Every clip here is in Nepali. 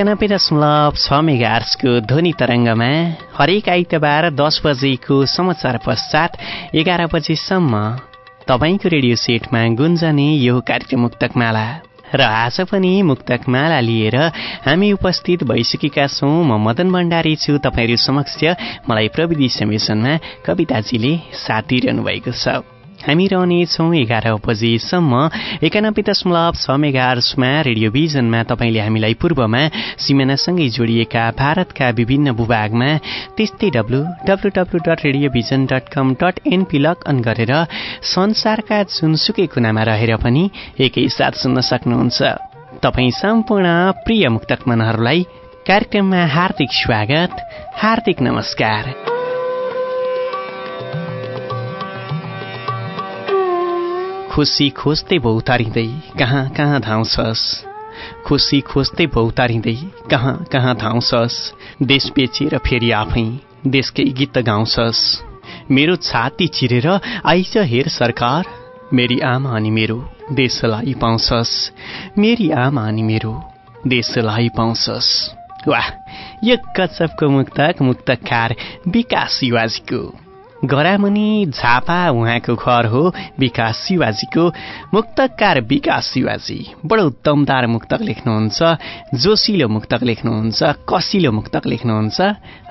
एकानब्बे दशमलव छ मेगा आर्सको ध्वनि तरङ्गमा हरेक आइतबार दस बजेको समाचार पश्चात एघार बजेसम्म तपाईँको रेडियो सेटमा गुन्जने यो कार्यक्रम मुक्तक माला र आज पनि मुक्तक माला लिएर हामी उपस्थित भइसकेका छौँ। म मदन भण्डारी छु तपाईँहरू समक्ष। मलाई प्रविधि संयोजनमा कविताजीले साथ दिइरहनु भएको छ। हामी रहनेछौँ एघार बजेसम्म एकानब्बे दशमलव छ मेगार्समा रेडियो भिजनमा तपाईँले हामीलाई पूर्वमा सिमानासँगै जोडिएका भारतका विभिन्न भूभागमा त्यस्तै W W W dot radio vision dot com dot NP log on गरेर संसारका जुनसुकै कुनामा रहेर पनि एकैसाथ सुन्न सक्नुहुन्छ। तपाईँ सम्पूर्ण प्रिय मुक्तक कार्यक्रममा हार्दिक स्वागत हार्दिक नमस्कार। खुसी खोज्दै भौतारिँदै कहाँ कहाँ धाउँछस्? खुसी खोज्दै भौतारिँदै कहाँ कहाँ धाउँछस्? देश बेचेर फेरि आफै देशकै गीत गाउँछस्। मेरो छाती चिरेर आइज हेर सरकार मेरी आमा अनि मेरो देशलाई पाउँछस्। मेरी आमा अनि मेरो देशलाई पाउँछस्। वाह यो गजबको मुक्तक मुक्तकार विकास शिवाजीको गरामुनि झापा उहाँको घर हो विकास शिवाजीको मुक्तकार विकास शिवाजी। बडो दमदार मुक्तक लेख्नुहुन्छ जोसिलो मुक्तक लेख्नुहुन्छ कसिलो मुक्तक लेख्नुहुन्छ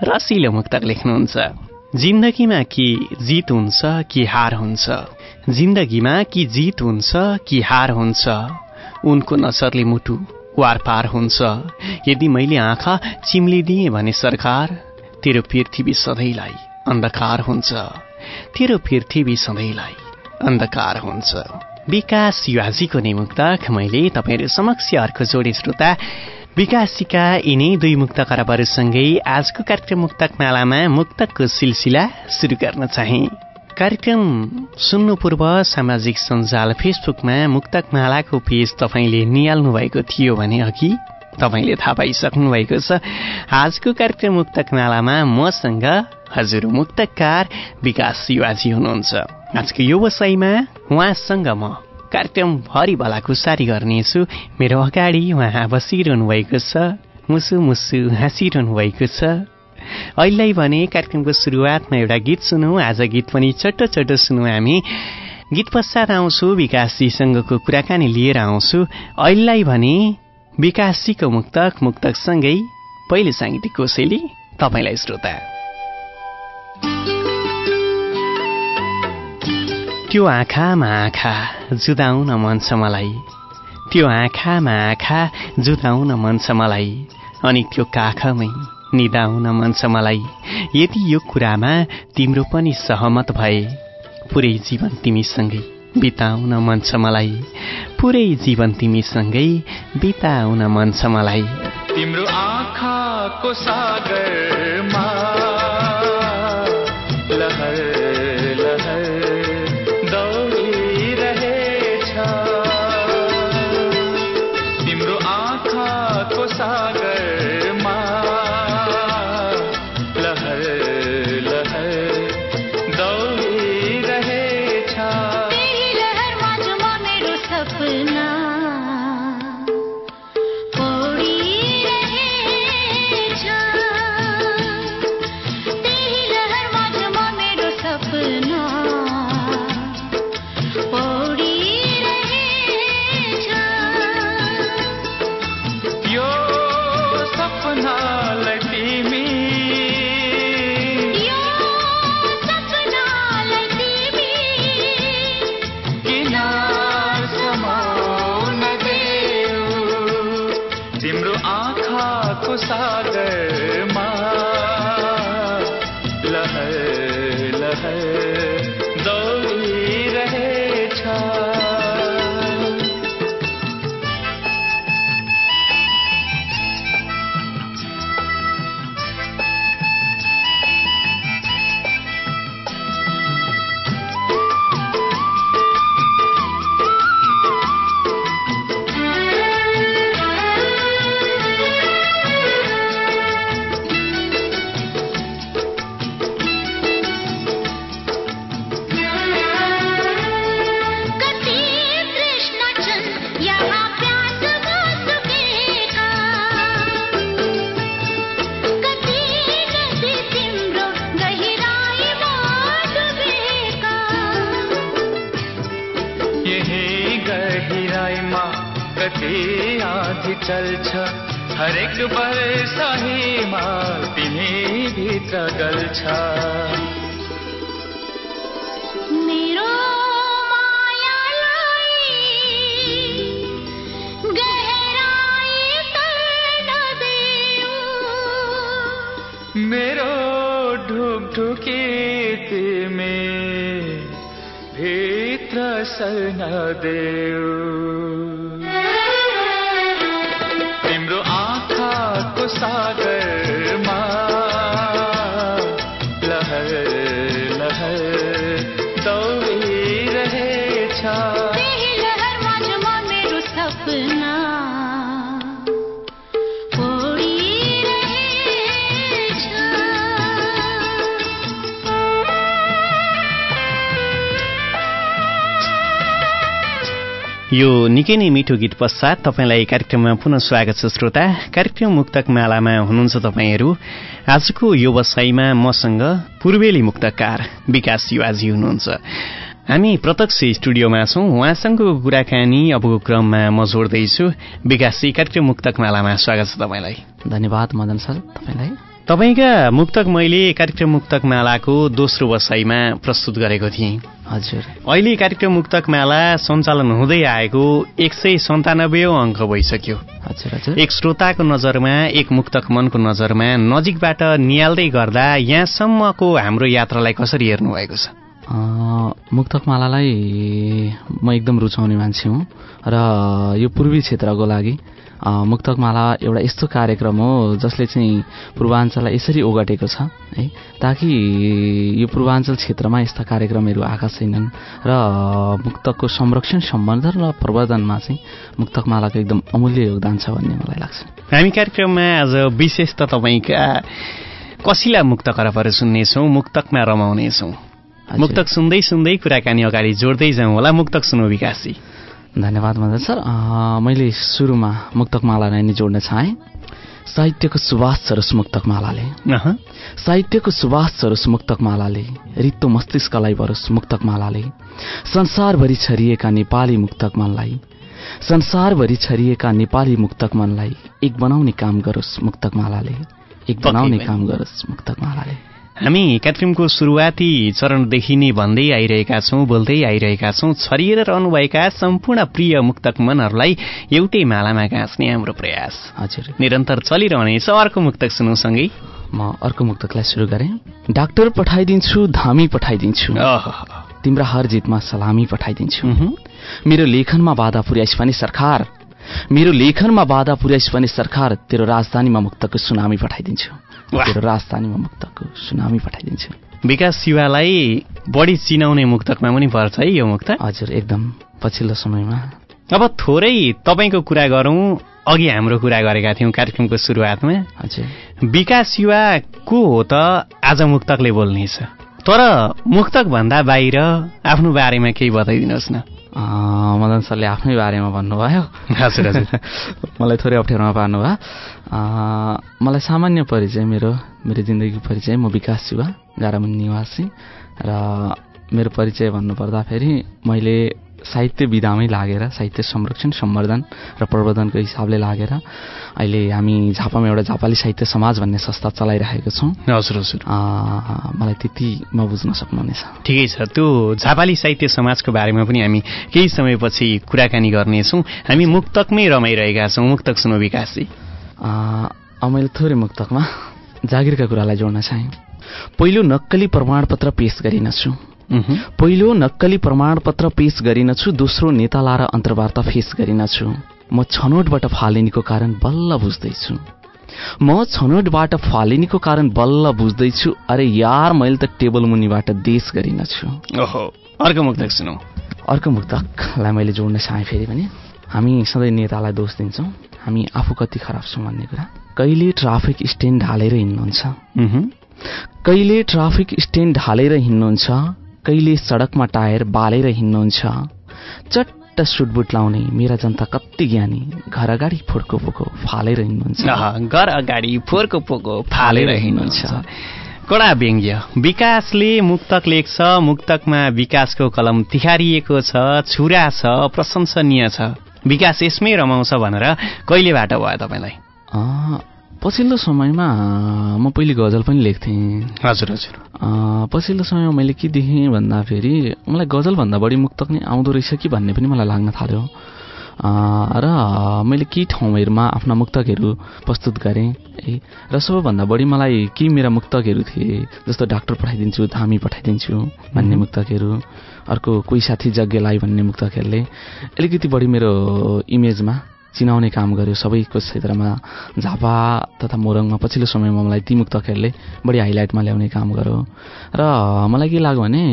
रसिलो मुक्तक लेख्नुहुन्छ। जिन्दगीमा कि जित हुन्छ कि हार हुन्छ? जिन्दगीमा कि जित हुन्छ कि हार हुन्छ? उनको नजरले मुटु वारपार हुन्छ। यदि मैले आँखा चिम्लिदिएँ भने सरकार तेरो पृथ्वी सधैँलाई अन्धकार हुन्छ। तेरो पृथ्वी सधैँलाई अन्धकार हुन्छ। विकास शिवाजीको नै मुक्तक मैले तपाईँहरू समक्ष अर्को जोडी श्रोता विकासीका यिनै दुई मुक्त खराबहरूसँगै आजको कार्यक्रम मुक्तक मालामा मुक्तकको सिलसिला सुरु गर्न चाहे। कार्यक्रम सुन्नु पूर्व सामाजिक सञ्जाल फेसबुकमा मुक्तक मालाको पेज तपाईँले निहाल्नु भएको थियो भने अघि तपाईँले थाहा पाइसक्नु भएको छ। आजको कार्यक्रम मुक्तक मालामा मसँग हजुर मुक्तकार विकास शिवाजी हुनुहुन्छ। आजको यो वसाइमा उहाँसँग म कार्यक्रम भरि भलाकुसारी गर्नेछु। मेरो अगाडि उहाँ बसिरहनु भएको छ। मुसु मुसु हाँसिरहनु भएको छ। अहिले भने कार्यक्रमको सुरुवातमा एउटा गीत सुनौ। आज गीत पनि छोटो छोटो सुनौ हामी। गीत पश्चात आउँछु। विकासजीसँगको कुराकानी लिएर आउँछु। अहिले भने विकासजीको मुक्तक मुक्तकसँगै पहिले साङ्गीतिक कोसेली तपाईँलाई श्रोता। त्यो आँखामा आँखा जुदाउन मन छ मलाई। त्यो आँखामा आँखा जुदाउन मन छ मलाई। अनि त्यो काखमै निदाउन मन छ मलाई। यदि यो कुरामा तिम्रो पनि सहमत भए पुरै जीवन तिमीसँगै बिताउन मन छ मलाई। पुरै जीवन तिमीसँगै बिताउन मन छ मलाई। तिम्रो आँखाको सागरमा लहर लहर। यो निकै नै मिठो गीत पश्चात तपाईँलाई कार्यक्रममा पुनः स्वागत छ श्रोता। कार्यक्रम मुक्तक मालामा हुनुहुन्छ तपाईँहरू। आजको यो वसाईमा मसँग पूर्वेली मुक्तकार विकास शिवाजी हुनुहुन्छ। हामी प्रत्यक्ष स्टुडियोमा छौँ। उहाँसँगको कुराकानी अबको क्रममा म जोड्दैछु। विकासजी कार्यक्रम मुक्तक मालामा स्वागत छ तपाईँलाई। धन्यवाद मदन सर तपाईँलाई। तपाईँका मुक्तक मैले कार्यक्रम मुक्तक मालाको दोस्रो वसाईमा प्रस्तुत गरेको थिएँ। हजुर। अहिले कार्यक्रम मुक्तक माला सञ्चालन हुँदै आएको एक सय सन्तानब्बे अङ्क भइसक्यो। हजुर हजुर। एक श्रोताको नजरमा एक मुक्तक मनको नजरमा नजिकबाट निहाल्दै गर्दा यहाँसम्मको हाम्रो यात्रालाई कसरी हेर्नु भएको छ मुक्तकमालालाई म एकदम रुचाउने मान्छे हुँ र यो पूर्वी क्षेत्रको लागि मुक्तकमाला एउटा यस्तो कार्यक्रम हो जसले चाहिँ पूर्वाञ्चललाई यसरी ओगटेको छ है? ताकि यो पूर्वाञ्चल क्षेत्रमा यस्ता कार्यक्रमहरू आएका छैनन् र मुक्तकको संरक्षण सम्वर्धन र प्रवर्धनमा चाहिँ मुक्तकमालाको एकदम अमूल्य योगदान छ भन्ने मलाई लाग्छ। हामी कार्यक्रममा आज विशेष त तपाईँका कसिला मुक्त करपहरू सुन्नेछौँ मुक्तकमा रमाउनेछौँ। मुक्तक सुन्दै सुन्दै कुराकानी अगाडि जोड्दै जाउँ होला। मुक्तक सुनौ विकासजी धन्यवाद मदन सर। मैले सुरुमा मुक्तकमालालाई नै जोड्न चाहेँ। साहित्यको सुवास सरोस मुक्तकमालाले। साहित्यको सुवास सरोस मुक्तकमालाले रित्तो मस्तिष्कलाई बरोस् मुक्तकमालाले। संसारभरि छरिएका नेपाली मुक्तक मनलाई संसारभरि छरिएका नेपाली मुक्तक मनलाई एक बनाउने काम गरोस् मुक्तकमालाले एक बनाउने। काम गरोस् मुक्तकमालाले। हामी कार्यक्रमको सुरुवाती चरणदेखि नै भन्दै आइरहेका छौँ बोल्दै आइरहेका छौँ छरिएर रहनुभएका सम्पूर्ण प्रिय मुक्तक मनहरूलाई एउटै मालामा गाँच्ने हाम्रो प्रयास। हजुर। निरन्तर चलिरहनेछ अर्को मुक्तक सुनौसँगै। म अर्को मुक्तकलाई सुरु गरेँ। डाक्टर पठाइदिन्छु धामी पठाइदिन्छु। तिम्रा हर जितमा सलामी पठाइदिन्छु। मेरो लेखनमा बाधा पुर्याइस् भने सरकार मेरो लेखनमा बाधा पुर्याइस् भने सरकार तेरो राजधानीमा मुक्तको सुनामी पठाइदिन्छु। तेरो राजधानीमा मुक्तको सुनामी पठाइदिन्छु। विकास शिवालाई बढी चिनाउने मुक्तकमा पनि पर्छ है यो मुक्तक हजुर एकदम पछिल्लो समयमा। अब थोरै तपाईँको कुरा गरौँ अघि हाम्रो कुरा गरेका थियौँ कार्यक्रमको सुरुवातमा। हजुर। विकास युवा को हो त आज मुक्तकले बोल्नेछ? तर मुक्तक भन्दा बाहिर आफ्नो बारेमा केही बताइदिनुहोस् न। मदन सरले आफ्नै बारेमा भन्नुभयो। हजुर हजुर। मलाई थोरै अप्ठ्यारोमा पार्नुभयो। मलाई सामान्य परिचय मेरो मेरो जिन्दगी परिचय म विकास शिवा गारामुनि निवासी र मेरो परिचय भन्नुपर्दाखेरि मैले साहित्य विधामै लागेर साहित्य संरक्षण सम्वर्धन र प्रवर्धनको हिसाबले लागेर अहिले हामी झापामा एउटा झापाली साहित्य समाज भन्ने संस्था चलाइरहेको छौँ। हजुर हजुर। मलाई त्यति म बुझ्न सक्नुहुनेछ। ठिकै छ। त्यो झापाली साहित्य समाजको बारेमा पनि हामी केही समयपछि कुराकानी गर्नेछौँ। हामी मुक्तकमै रमाइरहेका छौँ। मुक्तक सुनौ विकासजी। अब मैले थोरै मुक्तकमा जागिरका कुरालाई जोड्न चाहेँ। पहिलो नक्कली प्रमाणपत्र पेश गरिनछु। पहिलो नक्कली प्रमाणपत्र पेश गरिनछु दोस्रो नेताला र अन्तर्वार्ता फेस गरिनछु। म छनौटबाट फालिनीको कारण बल्ल बुझ्दैछु। म छनौटबाट फालिनीको कारण बल्ल बुझ्दैछु। अरे यार मैले त टेबल मुनिबाट देश गरिनछु। अर्को मुक्तक सुनौ। अर्को मुक्तकलाई मैले जोड्न चाहेँ फेरि पनि। हामी सधैँ नेतालाई दोष दिन्छौँ। हामी आफू कति खराब छौँ भन्ने कुरा। कहिले ट्राफिक स्ट्यान्ड ढालेर हिँड्नुहुन्छ? उहुँ। कहिले ट्राफिक स्ट्यान्ड ढालेर हिँड्नुहुन्छ? कहिले सडकमा टायर बालेर हिँड्नुहुन्छ? चट्ट सुटबुट लाउने मेरा जनता कति ज्ञानी घर अगाडि फोड्को पोको फालेर हिँड्नुहुन्छ। घर अगाडि फोहोरको पोको फालेर हिँड्नुहुन्छ। कडा व्यङ्ग्य। विकासले मुक्तक लेख्छ मुक्तकमा विकासको कलम तिहारिएको छ छुरा छ प्रशंसनीय छ। विकास यसमै रमाउँछ भनेर कहिलेबाट भयो तपाईँलाई? पछिल्लो समयमा म पहिले गजल पनि लेख्थेँ। हजुर हजुर। पछिल्लो समयमा मैले के देखेँ भन्दाखेरि मलाई गजलभन्दा बढी मुक्तक नै आउँदो रहेछ कि भन्ने पनि मलाई लाग्न थाल्यो। र मैले केही ठाउँहरूमा आफ्ना मुक्तकहरू प्रस्तुत गरेँ है। र सबैभन्दा बढी मलाई के मेरा मुक्तकहरू थिए जस्तो डाक्टर पठाइदिन्छु धामी पठाइदिन्छु भन्ने मुक्तकहरू अर्को कोही साथी जग्गेलाई भन्ने मुक्तकहरूले अलिकति बढी मेरो इमेजमा चिनाउने काम गर्यो। सबैको क्षेत्रमा झापा तथा मोरङमा पछिल्लो समयमा मलाई ती मुक्तकहरूले बढी हाइलाइटमा ल्याउने काम गर्यो। र मलाई के लाग्यो भने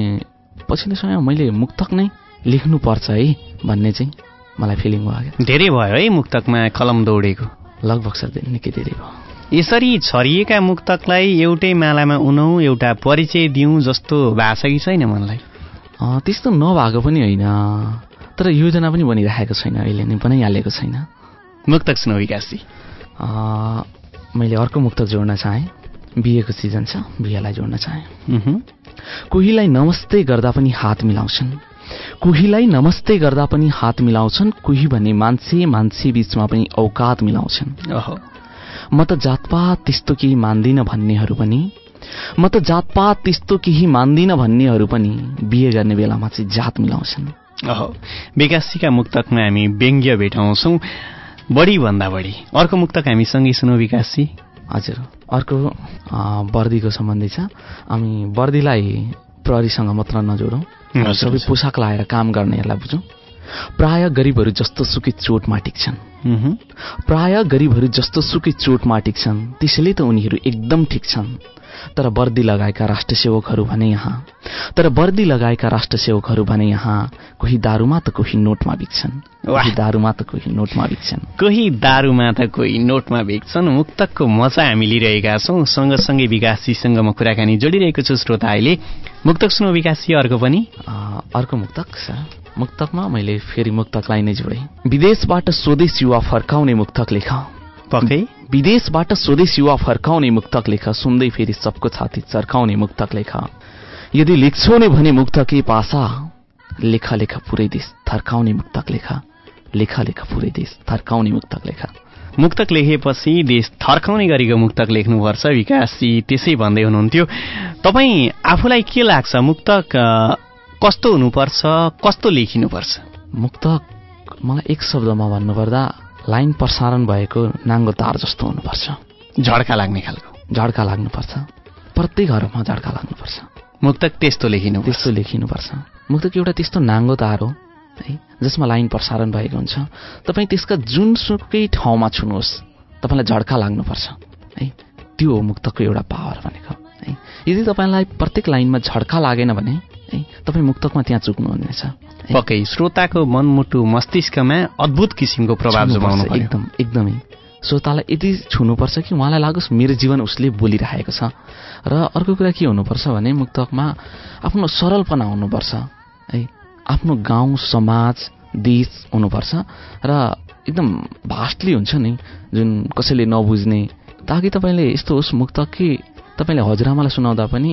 पछिल्लो समयमा मैले मुक्तक नै लेख्नुपर्छ है भन्ने चाहिँ मलाई फिलिङ भयो धेरै भयो है मुक्तकमा कलम दौडेको। लगभग सर निकै धेरै भयो। यसरी छरिएका मुक्तकलाई एउटै मालामा उनौँ एउटा परिचय दिउँ जस्तो भएको छ कि छैन मनलाई? त्यस्तो नभएको पनि होइन। तर योजना पनि बनिराखेको छैन अहिले नै बनाइहालेको छैन। मुक्तक सुनौ विकासजी मैले अर्को मुक्तक जोड्न चाहेँ। बिहेको सिजन छ बिहेलाई जोड्न चाहेँ। कोहीलाई नमस्ते गर्दा पनि हात मिलाउँछन्। कोहीलाई नमस्ते गर्दा पनि हात मिलाउँछन् कोही भने मान्छे मान्छे बिचमा पनि औकात मिलाउँछन्। म त जातपात त्यस्तो केही मान्दिनँ भन्नेहरू पनि। म त जातपात त्यस्तो केही मान्दिनँ भन्नेहरू पनि बिहे गर्ने बेलामा चाहिँ जात मिलाउँछन्। ओहो विकासजीका मुक्तकमा हामी व्यङ्ग्य भेटाउँछौँ। बढी भन्दा बढी। अर्को मुक्तक हामी सँगै सुनौ विकासजी। हजुर। अर्को वर्दीको सम्बन्धी छ। हामी वर्दीलाई प्रहरीसँग मात्र नजोडौँ। सबै। पोसाक लाएर काम गर्नेहरूलाई बुझौँ। प्राय गरिबहरू जस्तो सुकै चोटमा टिक्छन्। प्राय गरिबहरू जस्तो सुकै चोटमा टिक्छन् त्यसैले त उनीहरू एकदम ठिक छन्। तर वर्दी लगाएका राष्ट्रसेवकहरू भने यहाँ। तर वर्दी लगाएका राष्ट्रसेवकहरू भने यहाँ कोही दारूमा त कोही नोटमा बिक्छन्। कोही दारूमा त कोही नोटमा बिक्छन्। कोही दारूमा त कोही नोटमा बेच्छन् मुक्तकको मजा हामी लिइरहेका छौँ। सँगसँगै विकासजीसँग म कुराकानी जोडिरहेको छु श्रोता अहिले। मुक्तक सुनौ विकासजी अर्को पनि? अर्को मुक्तक सर। मुक्तकमा मैले फेरि मुक्तकलाई नै जोडेँ। विदेशबाट स्वदेश युवा फर्काउने मुक्तक लेख। पक्कै? विदेशबाट स्वदेश युवा फर्काउने मुक्तक लेख सुन्दै फेरि सबको छाती चर्काउने मुक्तक लेख। यदि लेख्छौ नै भने मुक्तकै पासा लेख लेख पुरै देश थर्काउने मुक्तक लेख। लेख लेख पुरै देश थर्काउने मुक्तक लेख। मुक्तक लेखेपछि देश थर्काउने गरेको मुक्तक लेख्नुपर्छ विकासजी त्यसै भन्दै हुनुहुन्थ्यो। तपाईँ आफूलाई के लाग्छ? मुक्तक कस्तो हुनुपर्छ? कस्तो लेखिनुपर्छ? मुक्तक मलाई एक शब्दमा भन्नुपर्दा लाइन प्रसारण भएको नाङ्गो तार जस्तो हुनुपर्छ। झड्का लाग्ने खालको। झड्का लाग्नुपर्छ। प्रत्येक घरमा झड्का लाग्नुपर्छ। मुक्तक त्यस्तो लेखिनु त्यस्तो लेखिनुपर्छ। मुक्तक एउटा त्यस्तो नाङ्गो तार हो है जसमा लाइन प्रसारण भएको हुन्छ। तपाईँ त्यसका जुनसुकै ठाउँमा छुनुहोस् तपाईँलाई झड्का लाग्नुपर्छ है। त्यो हो मुक्तको एउटा पावर भनेको है। यदि तपाईँलाई प्रत्येक लाइनमा झड्का लागेन भने तपाईँ मुक्तकमा त्यहाँ चुक्नुहुनेछ है। पक्कै श्रोताको मनमुटु मस्तिष्कमा अद्भुत किसिमको प्रभाव जमाउनु एकदम एकदमै। श्रोतालाई यति छुनुपर्छ कि उहाँलाई लागोस् मेरो जीवन उसले बोलिरहेको छ। र अर्को कुरा के हुनुपर्छ भने मुक्तकमा आफ्नो सरलपना हुनुपर्छ। है आफ्नो गाउँ समाज देश हुनुपर्छ। र एकदम भास्टली हुन्छ नि जुन कसैले नबुझ्ने। ताकि तपाईँले यस्तो होस् मुक्तक कि तपाईँले हजुरआमालाई सुनाउँदा पनि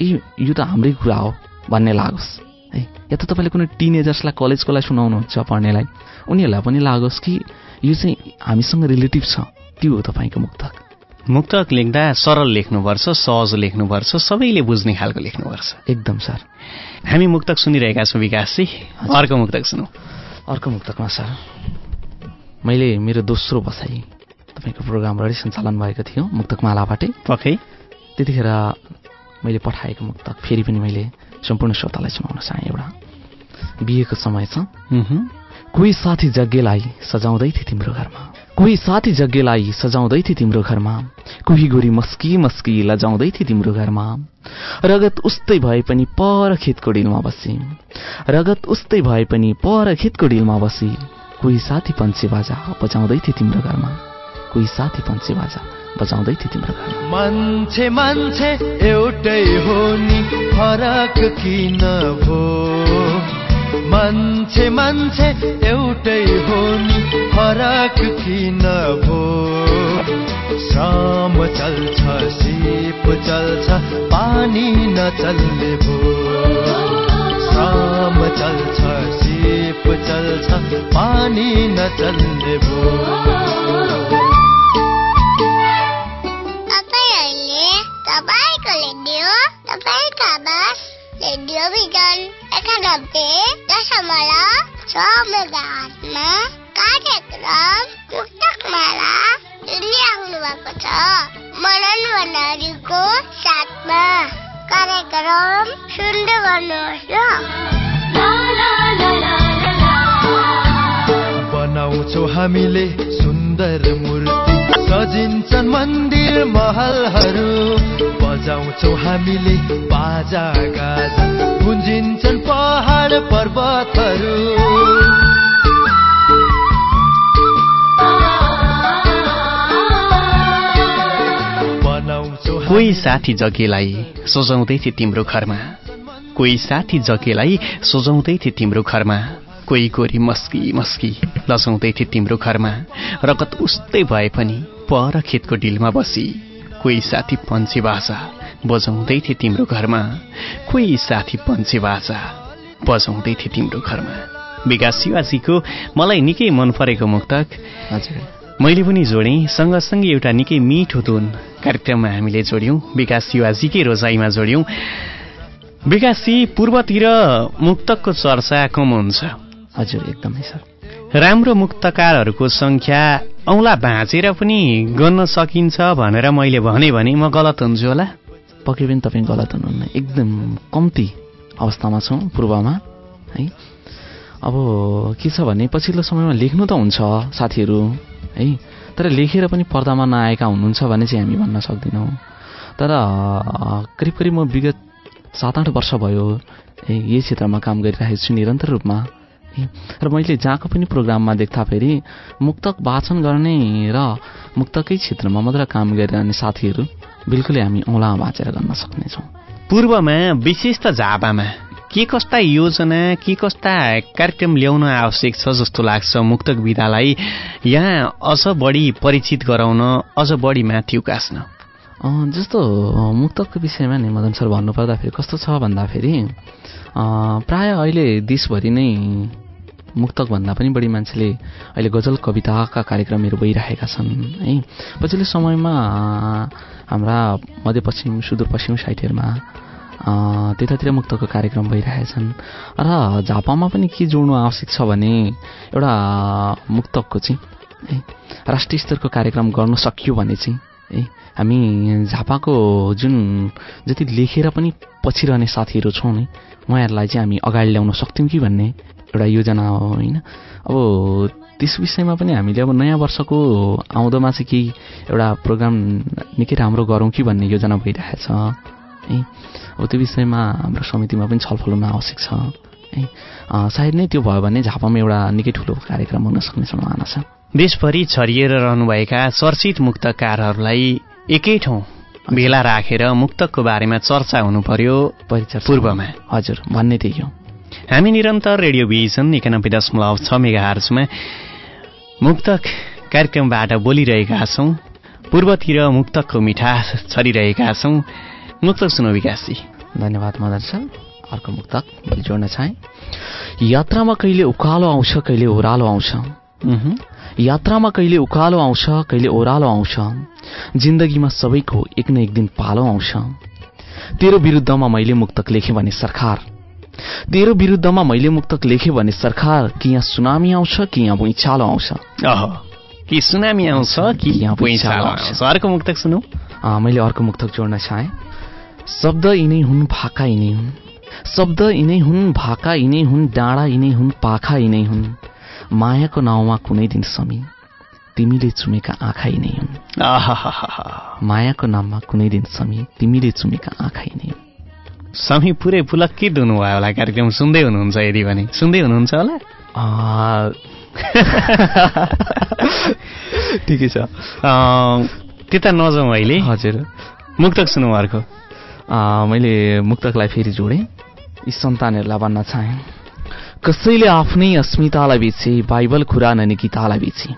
ए यो त हाम्रै कुरा हो। भन्ने लागोस्। है या त तपाईँले कुनै टिनेजर्सलाई कलेजकोलाई सुनाउनुहुन्छ पढ्नेलाई उनीहरूलाई पनि लागोस् कि यो चाहिँ हामीसँग रिलेटिभ छ। त्यो हो तपाईँको मुक्तक। मुक्तक लेख्दा सरल लेख्नुपर्छ सहज लेख्नुपर्छ सबैले बुझ्ने खालको लेख्नुपर्छ। एकदम सर। हामी मुक्तक सुनिरहेका छौँ विकासजी। अर्को मुक्तक सुनौ। अर्को मुक्तकमा सर। मैले मेरो दोस्रो बसाइ तपाईँको प्रोग्राम रेडी सञ्चालन भएको थियो मुक्तकमालाबाटै पक्कै। त्यतिखेर मैले पठाएको मुक्तक फेरि पनि मैले सम्पूर्ण श्रोतालाई सुनाउन चाहेँ एउटा बिहेको समय छ। कोही साथी यज्ञलाई सजाउँदै थिए तिम्रो घरमा। कोही साथी यज्ञलाई सजाउँदै थिए तिम्रो घरमा। कोही गोरी मस्की मस्की लजाउँदै थिए तिम्रो घरमा। रगत उस्तै भए पनि पर खेतको डिलमा बसी। रगत उस्तै भए पनि पर खेतको डिलमा बसी। कोही साथी पन्छे बाजा बजाउँदै थिए तिम्रो घरमा। कोही साथी पन्छे बाजा बजाउँदै थिए तिम्रो मान्छे मान्छे एउटै हो नि फरक किन भो मान्छे मान्छे एउटै हो नि फरक किन भो श्रम चल्छ सिप चल्छ पानी नचल्ने भो श्रम चल्छ सिप चल्छ पानी नचल्ने भो रेडियो तपाईँको आवाज रेडियो भिजन एकानब्बे दशमलव छ मेगाहर्जमा कार्यक्रम मुक्तकमाला सुनिराख्नु भएको छ मनन भण्डारीको साथमा कार्यक्रम सुन्दै गर्नुहोस् ल बनाउँछौ हामीले सुन्दर मूर्ति सजिन्छन् मन्दिर महलहरू बजाउँछौ हामीले बाजा गाजा गुन्जिन्छन् पहाड पर्वतहरू। कोही साथी जगेलाई सोझाउँदै थिए तिम्रो घरमा। कोही साथी जगेलाई सोझाउँदै थिए तिम्रो घरमा। कोही गोरी मस्की मस्की लसाउँदै थिए तिम्रो घरमा। रगत उस्तै भए पनि पर खेतको डिलमा बसी। कोही साथी पन्छे बाजा बजाउँदै थिए तिम्रो घरमा। कोही साथी पन्छे बाजा बजाउँदै थिए तिम्रो घरमा। विकास शिवाजीको मलाई निकै मन परेको मुक्तक। हजुर। मैले पनि जोडेँ। सँगसँगै एउटा निकै मिठो धुन कार्यक्रममा हामीले जोड्यौँ। विकास शिवाजीकै रोजाइमा जोड्यौँ। विकासजी पूर्वतिर मुक्तकको चर्चा कम हुन्छ। हजुर एकदमै सर। राम्रो मुक्तकारहरूको सङ्ख्या औँला भाँचेर पनि गर्न सकिन्छ भनेर मैले भने भने म गलत हुन्छु होला? पक्कै पनि तपाईँ गलत हुनुहुन्न। एकदम कम्ती अवस्थामा छौँ पूर्वमा है? अब के छ भने पछिल्लो समयमा लेख्नु त हुन्छ साथीहरू है? तर लेखेर पनि पर्दामा नआएका हुनुहुन्छ भने चाहिँ हामी भन्न सक्दैनौँ। तर करिब करिब म विगत सात आठ वर्ष भयो है यही क्षेत्रमा काम गरिरहेको छु निरन्तर रूपमा। र मैले जहाँको पनि प्रोग्राममा देख्दा फेरि मुक्तक वाचन गर्ने र मुक्तकै क्षेत्रमा मात्र काम गरिरहने साथीहरू बिल्कुलै हामी औँलामा भाँचेर गर्न सक्नेछौँ। पूर्वमा विशेष त झापामा के कस्ता योजना के कस्ता कार्यक्रम ल्याउन आवश्यक छ जस्तो लाग्छ मुक्तक विधालाई यहाँ अझ बढी परिचित गराउन अझ बढी माथि उकास्न? जस्तो मुक्तकको विषयमा नि मदन सर भन्नुपर्दाखेरि कस्तो छ भन्दाखेरि प्राय अहिले देशभरि नै मुक्तक भन्दा पनि बढी मान्छेले अहिले गजल कविताका कार्यक्रमहरू भइरहेका छन् है। पछिल्लो समयमा हाम्रा मध्यपश्चिम सुदूरपश्चिम साइडहरूमा त्यतातिर मुक्तको कार्यक्रम भइरहेछन् र झापामा पनि के जोड्नु आवश्यक छ भने एउटा मुक्तकको चाहिँ राष्ट्रिय स्तरको कार्यक्रम गर्न सकियो भने चाहिँ है। हामी झापाको जुन जति लेखेर पनि पछि रहने साथीहरू छौँ नि उहाँहरूलाई चाहिँ हामी अगाडि ल्याउन सक्थ्यौँ कि भन्ने एउटा योजना हो होइन? अब त्यस विषयमा पनि हामीले अब नयाँ वर्षको आउँदोमा चाहिँ केही एउटा प्रोग्राम निकै राम्रो गरौँ कि भन्ने योजना भइरहेछ है? अब त्यो विषयमा हाम्रो समितिमा पनि छलफल हुन आवश्यक छ है? सायद नै त्यो भयो भने झापामा एउटा निकै ठुलो कार्यक्रम हुन सक्ने सम्भावना छ। देशभरि छरिएर रहनुभएका चर्चित मुक्तकारहरूलाई एकै ठाउँ भेला राखेर मुक्तकको बारेमा चर्चा हुनु पर्यो पूर्वमा। हजुर भन्ने हो हामी निरन्तर रेडियो भिजन एकानब्बे दशमलव छ मेगा हर्चमा मुक्तक कार्यक्रमबाट बोलिरहेका छौँ। पूर्वतिर मुक्तकको मिठास छरिरहेका छौँ। मुक्तक सुनौ विकासजी। धन्यवाद मदन सर। अर्को मुक्तक मैले जोड्न चाहेँ। यात्रामा कहिले उकालो आउँछ कहिले ओह्रालो आउँछ। यात्रामा कहिले उकालो आउँछ कहिले ओह्रालो आउँछ। जिन्दगीमा सबैको एक न एक दिन पालो आउँछ। तेरो विरुद्धमा मैले मुक्तक लेखेँ भने सरकार। तेरो विरुद्धमा मैले मुक्तक लेखेँ भने सरकार कि यहाँ सुनामी आउँछ कि यहाँ भुइँचालो आउँछ। कि सुनामी आउँछ कि यहाँ भुइँचालो आउँछ। अर्को मुक्तक सुनौ। मैले अर्को मुक्तक जोड्न चाहेँ। शब्द यिनै हुन् भाका यिनै हुन्। शब्द यिनै हुन् भाका यिनै हुन् डाँडा यिनै हुन् पाखा यिनै हुन्। मायाको नाउँमा कुनै दिन समी तिमीले चुमेका आँखा यिनै हुन्। मायाको नाममा कुनै दिन समी तिमीले चुमेका आँखा यिनै हुन्। समी पुरै पुलक्कित हुनुभयो होला? कार्यक्रम सुन्दै हुनुहुन्छ यदि भने। सुन्दै हुनुहुन्छ होला? ठिकै छ। त्यता नजाउँ अहिले। हजुर। मुक्तक सुनौ अर्को। मैले मुक्तकलाई फेरि जोडेँ। यी सन्तानहरूलाई भन्न चाहेँ। कसैले आफ्नै अस्मितालाई बेचे बाइबल खुरान अनि गीतालाई बेचे।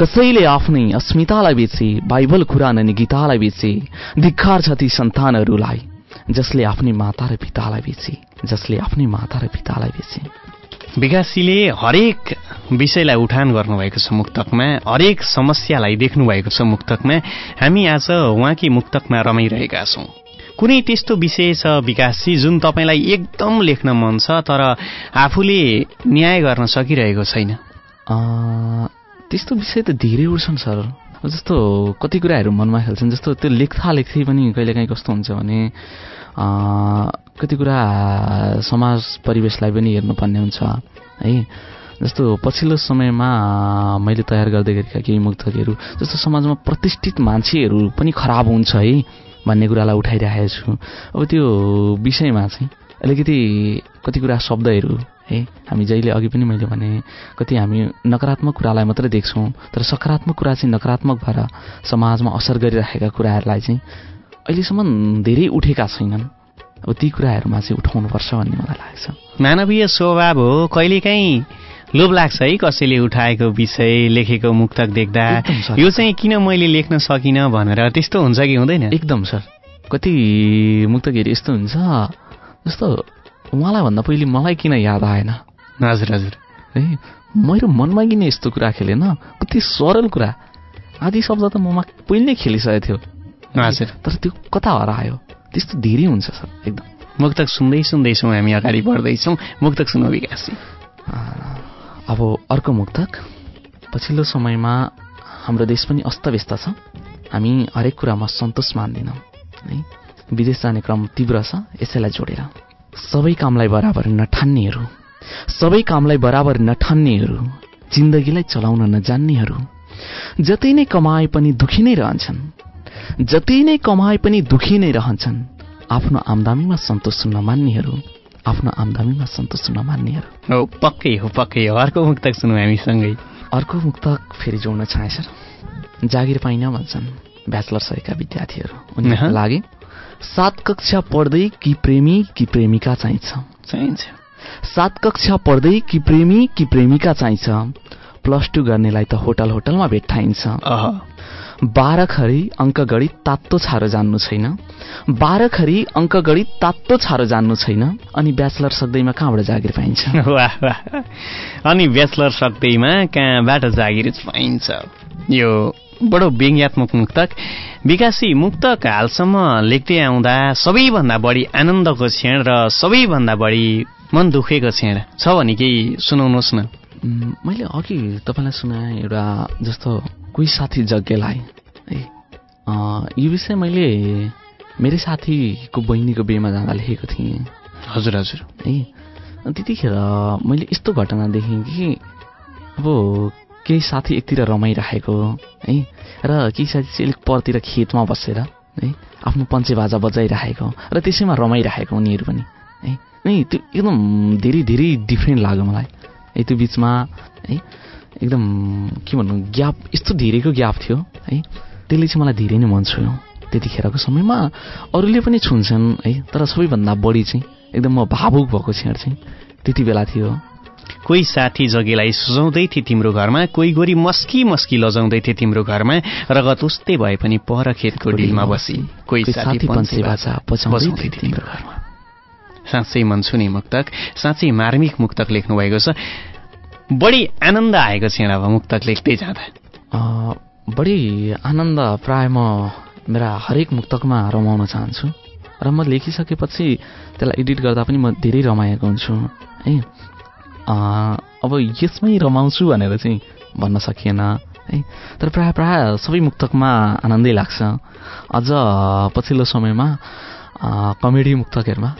कसैले आफ्नै अस्मितालाई बेचे बाइबल खुरान अनि गीतालाई बेचे धिक्कार छ ती सन्तानहरूलाई जसले आफ्नै माता र पितालाई बेचे जसले आफ्नै माता र पितालाई बेचे। विकासीले हरेक विषयलाई उठान गर्नुभएको छ मुक्तकमा हरेक समस्यालाई देख्नु भएको छ मुक्तकमा। हामी आज उहाँकी मुक्तकमा रमाइरहेका छौँ। कुनै त्यस्तो विषय छ विकासजी जुन तपाईँलाई एकदम लेख्न मन छ तर आफूले न्याय गर्न सकिरहेको छैन? त्यस्तो विषय त धेरै उठ्छन् सर। जस्तो कति कुराहरू मनमा खेल्छन् जस्तो त्यो लेख्दा लेख्दै पनि कहिलेकाहीँ कस्तो हुन्छ भने कति कुरा समाज परिवेशलाई पनि हेर्नुपर्ने हुन्छ है? जस्तो पछिल्लो समयमा मैले तयार गर्दै गरेका केही मुक्तकहरू जस्तो समाजमा प्रतिष्ठित मान्छेहरू पनि खराब हुन्छ है? भन्ने कुरालाई उठाइरहेको छु। अब त्यो विषयमा चाहिँ अलिकति कति कुरा शब्दहरू है हामी जहिले अघि पनि मैले भने कति हामी नकारात्मक कुरालाई मात्रै देख्छौँ तर सकारात्मक कुरा चाहिँ नकारात्मक भएर समाजमा असर गरिरहेका कुराहरूलाई चाहिँ अहिलेसम्म धेरै उठेका छैनन्। अब ती कुराहरूमा चाहिँ उठाउनुपर्छ भन्ने मलाई लाग्छ। मानवीय स्वभाव हो कहिलेकाहीँ लोभ लाग्छ है कसैले उठाएको विषय लेखेको मुक्तक देख्दा। यो चाहिँ किन मैले लेख्न सकिनँ भनेर त्यस्तो हुन्छ कि हुँदैन? एकदम सर। कति मुक्तकहरू यस्तो हुन्छ जस्तो उहाँलाई भन्दा पहिले मलाई किन याद आएन? हजुर हजुर। है मेरो मनमा किन यस्तो कुरा खेलेन? कति सरल कुरा। आदि शब्द त ममा पहिले नै खेलिसकेको थियो। हजुर। तर त्यो कता हराएर आयो? त्यस्तो धेरै हुन्छ सर एकदम। मुक्तक सुन्दै सुन्दैछौँ हामी अगाडि बढ्दैछौँ। मुक्तक सुनौ विकासजी। अब अर्को मुक्तक। पछिल्लो समयमा हाम्रो देश पनि अस्तव्यस्त छ। हामी हरेक कुरामा सन्तोष मान्दैनौँ है? विदेश जाने क्रम तीव्र छ यसैलाई जोडेर। सबै कामलाई बराबर नठान्नेहरू सबै कामलाई बराबर नठान्नेहरू जिन्दगीलाई चलाउन नजान्नेहरू जति नै कमाए पनि दुखी नै रहन्छन् जति नै कमाए पनि दुखी नै रहन्छन् आफ्नो आम्दामीमा सन्तोष नमान्नेहरू आफ्नो आम्दामीमा सन्तोष नमान्नेहरू हो पक्कै हो पक्कै हो। अर्को मुक्तक सुनौ हामीसँगै अर्को मुक्तक फेरि जोड्न चाहे सर। जागिर पाइन भन्छन् ब्याचलर सकेका विद्यार्थीहरू। उनीहरूको। लागि सात कक्षा पढ्दै कि प्रेमी कि प्रेमिका चाहिन्छ। चाहिन्छ। सात कक्षा पढ्दै कि प्रेमी कि प्रेमिका चाहिन्छ। प्लस टू गर्नेलाई त होटल होटलमा भेट्टाइन्छ अह बाह्र खरी अङ्क गणित तातो छारो जान्नु छैन। बाह्र खरी अङ्क गणित तातो छारो जान्नु छैन। अनि ब्याचलर सक्दैमा कहाँबाट जागिर पाइन्छ? अनि ब्याचलर सक्दैमा कहाँबाट जागिर पाइन्छ? यो बडो व्यङ्ग्यात्मक मुक्तक। विकासी मुक्तक हालसम्म लेख्दै आउँदा सबैभन्दा बढी आनन्दको क्षण र सबैभन्दा बढी मन दुखेको क्षण छ भने केही सुनाउनुहोस् न। मैले अघि तपाईँलाई सुनाएँ एउटा जस्तो कोही साथी जग्गेलाई। है यो विषय मैले मेरै साथीको बहिनीको बिहेमा जाँदा लेखेको थिएँ। हजुर हजुर। है त्यतिखेर मैले यस्तो घटना देखेँ कि अब केही साथी एकतिर रमाइरहेको है र केही साथी चाहिँ अलिक परतिर खेतमा बसेर है आफ्नो पञ्चे बाजा बजाइरहेको र त्यसैमा रमाइरहेको उनीहरू पनि है। नै त्यो एकदम धेरै धेरै डिफ्रेन्ट लाग्यो मलाई। त्यो बिचमा है एकदम के भन्नु ग्याप यस्तो धेरैको ग्याप थियो है। त्यसले चाहिँ मलाई धेरै नै मन छोयो त्यतिखेरको समयमा। अरूले पनि छुन्छन् है तर सबैभन्दा बढी चाहिँ एकदम म भावुक भएको क्षण चाहिँ त्यति बेला थियो। कोही साथी जगेलाई सुझाउँदै थिए तिम्रो घरमा कोही गोरी मस्की मस्की लजाउँदै थिए तिम्रो घरमा रगत उस्तै भए पनि पर खेतको डिलमा बसी। कोही साथी तिम्रो घरमा। साँच्चै मन छुने मुक्तक साँच्चै मार्मिक मुक्तक लेख्नु भएको छ। बढी आनन्द आएको क्षण अब मुक्तक लेख्दै जाँदा। बढी आनन्द प्राय म मेरा हरेक मुक्तकमा रमाउन चाहन्छु। र म लेखिसकेपछि त्यसलाई एडिट गर्दा पनि म धेरै रमाएको हुन्छु है। अब यसमै रमाउँछु भनेर चाहिँ भन्न सकिएन है। तर प्रायः प्रायः सबै मुक्तकमा आनन्दै लाग्छ। अझ पछिल्लो समयमा कमेडी मुक्तकहरूमा।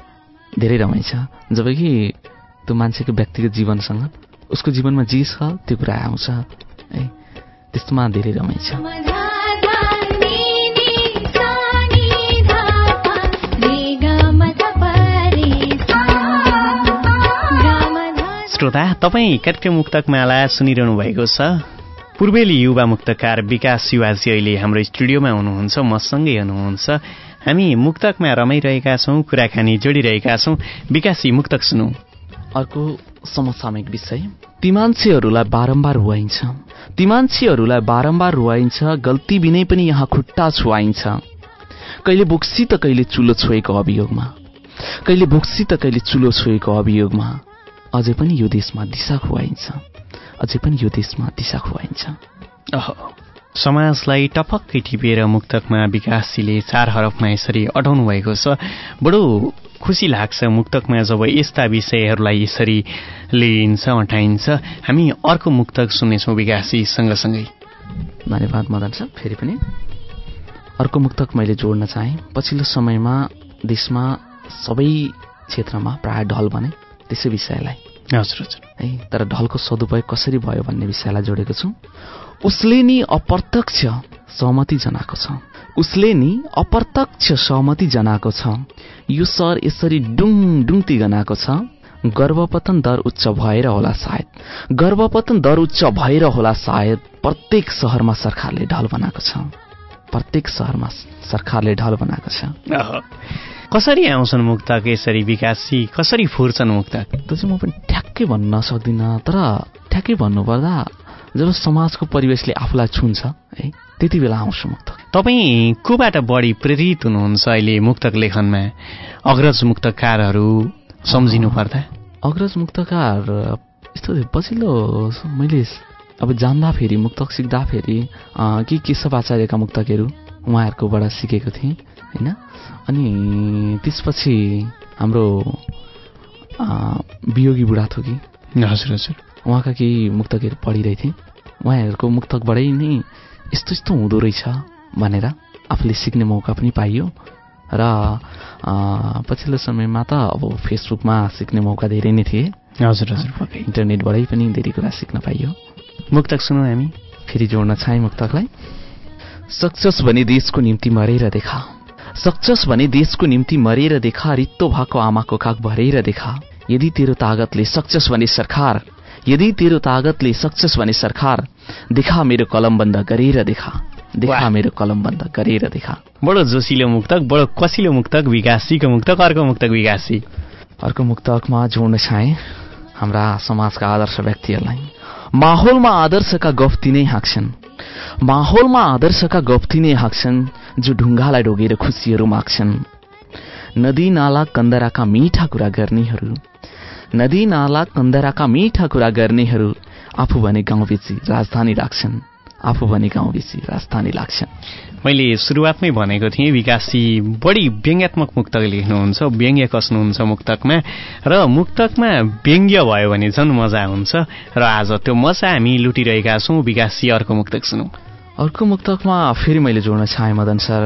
धेरै रमाइछ जब कि त्यो मान्छेको व्यक्तिगत जीवनसँग उसको जीवनमा जे छ त्यो कुरा आउँछ है। त्यस्तोमा धेरै रमाइछ श्रोता तपाईँ कार्यक्रम मुक्तकमाला सुनिरहनु भएको छ। पूर्वेली युवा मुक्तकार विकास शिवाजी अहिले हाम्रो स्टुडियोमा हुनुहुन्छ मसँगै हुनुहुन्छ। हामी मुक्तकमा रमाइरहेका छौँ कुराकानी जोडिरहेका छौँ। विकासी मुक्तक सुनौ। अर्को समसामयिक विषय ती मान्छेहरूलाई बारम्बार रुवाइन्छ। ती मान्छेहरूलाई बारम्बार रुवाइन्छ गल्ती बिनै पनि यहाँ खुट्टा छुवाइन्छ। कहिले बोक्सी त कहिले चुलो छोएको अभियोगमा। कहिले बोक्सी त कहिले चुलो छोएको अभियोगमा। अझै पनि यो देशमा दिशा खुवाइन्छ। अझै पनि यो देशमा दिशा खुवाइन्छ। अह, समाजलाई टपक्कै टिपेर मुक्तकमा विकासजीले चार हरफमा यसरी अटाउनु भएको छ। बडो खुसी लाग्छ मुक्तकमा जब यस्ता विषयहरूलाई यसरी लिइन्छ अटाइन्छ। हामी अर्को मुक्तक सुन्नेछौँ विकासजी सँगसँगै। धन्यवाद मदन सर फेरि पनि। अर्को मुक्तक मैले जोड्न चाहेँ पछिल्लो समयमा देशमा सबै क्षेत्रमा प्राय ढल भने त्यसै विषयलाई। हजुर हजुर। है तर ढलको सदुपयोग कसरी भयो भन्ने विषयलाई जोडेको छु। उसले नि अप्रत्यक्ष सहमति जनाएको छ। उसले नि अप्रत्यक्ष सहमति जनाएको छ। यो सहर यसरी डुङ डुङ्ती गनाएको छ। गर्भपतन दर उच्च भएर होला सायद। गर्भपतन दर उच्च भएर होला सायद प्रत्येक सहरमा सरकारले ढल बनाएको छ। प्रत्येक सहरमा सरकारले ढल बनाएको छ। कसरी आउँछन् मुक्तक यसरी विकासजी कसरी फुर्छन् मुक्तक त्यो चाहिँ म पनि ठ्याक्कै भन्न सक्दिनँ तर ठ्याक्कै भन्नुपर्दा जब समाजको परिवेशले आफूलाई छुन्छ है त्यति बेला आउँछु मुक्तक तपाईँ कोबाट बढी प्रेरित हुनुहुन्छ अहिले मुक्तक लेखनमा? अग्रज मुक्तकारहरू सम्झिनु पर्दा? अग्रज मुक्तकार यस्तो पछिल्लो मैले अब जान्दाखेरि मुक्तक सिक्दाखेरि कि केशव आचार्यका मुक्तकहरू उहाँहरूकोबाट सिकेको थिएँ होइन? अनि त्यसपछि हाम्रो वियोगी बुढाथोकी। हजुर हजुर। उहाँका केही मुक्तकहरू पढिरहेको थिएँ। उहाँहरूको मुक्तकबाटै नै यस्तो यस्तो हुँदो रहेछ भनेर आफूले सिक्ने मौका पनि पाइयो। र पछिल्लो समयमा त अब फेसबुकमा सिक्ने मौका धेरै नै थिए। हजुर हजुर। इन्टरनेटबाटै पनि धेरै कुरा सिक्न पाइयो। मुक्तक सुनौ हामी। फेरि जोड्न चाहे मुक्तकलाई। सक्सेस भने देशको निम्ति मरेर देखा। सक्सेस भने देशको निम्ति मरेर देखा रित्तो भएको आमाको काग भरेर देखा। यदि तेरो तागतले सक्सेस भने सरकार यदि तेरो तागतले सक्सेस भने सरकार देखा मेरो कलम बन्द गरेर देखा। देखा। मेरो कलम बन्द गरेर देखा। बडो जोसिलो मुक्तक बडो कसिलो मुक्तक विकासजीको मुक्तक अर्को मुक्तक विकासजी। अर्को मुक्तकमा जोड्न चाहे हाम्रा समाजका आदर्श व्यक्तिहरूलाई। माहौलमा आदर्शका गफ्ती नै हाँक्छन्। माहौलमा आदर्शका गफ्ती नै हाँक्छन् जो ढुङ्गालाई ढोगेर खुसीहरू माग्छन्। नदी नाला कन्दराका मिठा कुरा गर्नेहरू नदी नाला कन्दराका मिठा कुरा गर्नेहरू आफू भने गाउँ बेची राजधानी राख्छन्। आफू भने गाउँ बेची राजधानी लाग्छन् मैले सुरुवातमै भनेको थिएँ विकासजी बढी व्यङ्ग्यात्मक मुक्तक लेख्नुहुन्छ व्यङ्ग्य कस्नुहुन्छ मुक्तकमा र मुक्तकमा व्यङ्ग्य भयो भने झन् मजा हुन्छ र आज त्यो मजा हामी लुटिरहेका छौँ। विकासजी अर्को मुक्तक सुनौ। अर्को मुक्तकमा फेरि मैले जोड्न चाहेँ मदन सर।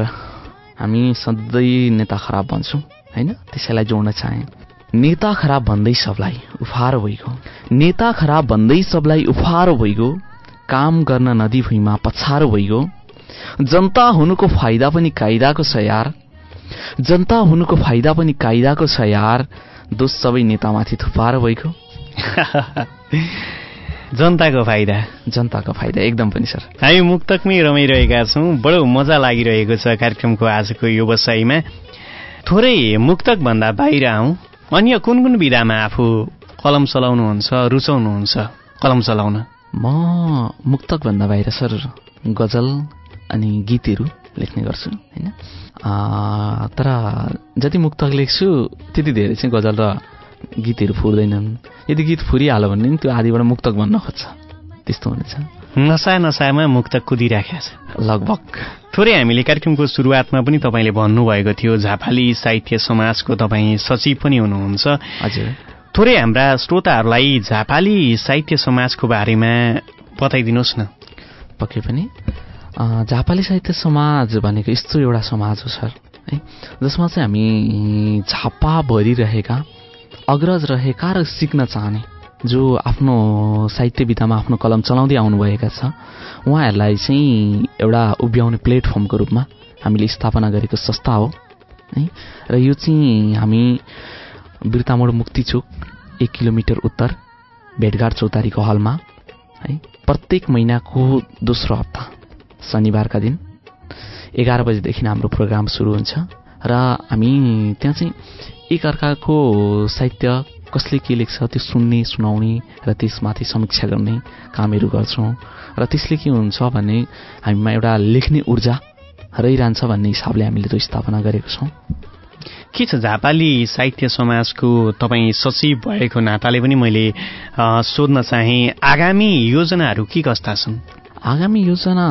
हामी सधैँ नेता खराब भन्छौँ होइन? त्यसैलाई जोड्न चाहेँ। नेता खराब भन्दै सबलाई उफारो भइगयो। नेता खराब भन्दै सबलाई उफारो भइगयो। काम गर्न नदी भुइँमा पछारो भइगयो। जनता हुनुको फाइदा पनि कायदाको छ यार। जनता हुनुको फाइदा पनि कायदाको छ यार। दोष सबै नेतामाथि थुपारो भइगयो। जनताको फाइदा। जनताको फाइदा एकदम पनि सर। हामी मुक्तकमै रमाइरहेका छौँ। बडो मजा लागिरहेको छ कार्यक्रमको आजको यो बसाइमा। थोरै मुक्तकभन्दा बाहिर आउँ। अन्य कुन कुन विधामा आफू कलम चलाउनुहुन्छ रुचाउनुहुन्छ कलम चलाउन? म मुक्तकभन्दा बाहिर सर गजल अनि गीतहरू लेख्ने गर्छु होइन? तर जति मुक्तक लेख्छु त्यति धेरै चाहिँ गजल र गीतहरू फुर्दैनन्। यदि गीत फुरिहाल्यो भने त्यो आदिबाट मुक्तक भन्न खोज्छ। त्यस्तो हुनेछ। नसा नसामा मुक्तक कुदिराखेको छ लगभग। थोरै हामीले कार्यक्रमको सुरुवातमा पनि तपाईँले भन्नुभएको थियो झापाली साहित्य समाजको तपाईँ सचिव पनि हुनुहुन्छ। हजुर। थोरै हाम्रा श्रोताहरूलाई झापाली साहित्य समाजको बारेमा बताइदिनुहोस् न। पक्कै पनि। झापाली साहित्य समाज भनेको यस्तो एउटा समाज हो सर। है जसमा चाहिँ हामी झापाभरि रहेका अग्रज रहेका र सिक्न चाहने जो आफ्नो साहित्य विधामा आफ्नो कलम चलाउँदै आउनुभएका छ उहाँहरूलाई चाहिँ एउटा उभ्याउने प्लेटफर्मको रूपमा हामीले स्थापना गरेको संस्था हो है? र यो चाहिँ हामी बिर्तामोड मुक्तिचोक एक किलोमिटर उत्तर भेटघाट चौतारीको हलमा है? प्रत्येक महिनाको दोस्रो हप्ता शनिबारका दिन एघार बजीदेखि हाम्रो प्रोग्राम सुरु हुन्छ र हामी त्यहाँ चाहिँ एकअर्काको साहित्य कसले के लेख्छ त्यो सुन्ने सुनाउने र त्यसमाथि समीक्षा गर्ने कामहरू गर्छौँ। र त्यसले के हुन्छ भने हामीमा एउटा लेख्ने ऊर्जा रहिरहन्छ भन्ने हिसाबले हामीले त्यो स्थापना गरेको छौँ। के छ झापाली साहित्य समाजको तपाईँ सचिव भएको नाताले पनि मैले सोध्न चाहेँ आगामी योजनाहरू के कस्ता छन्? आगामी योजना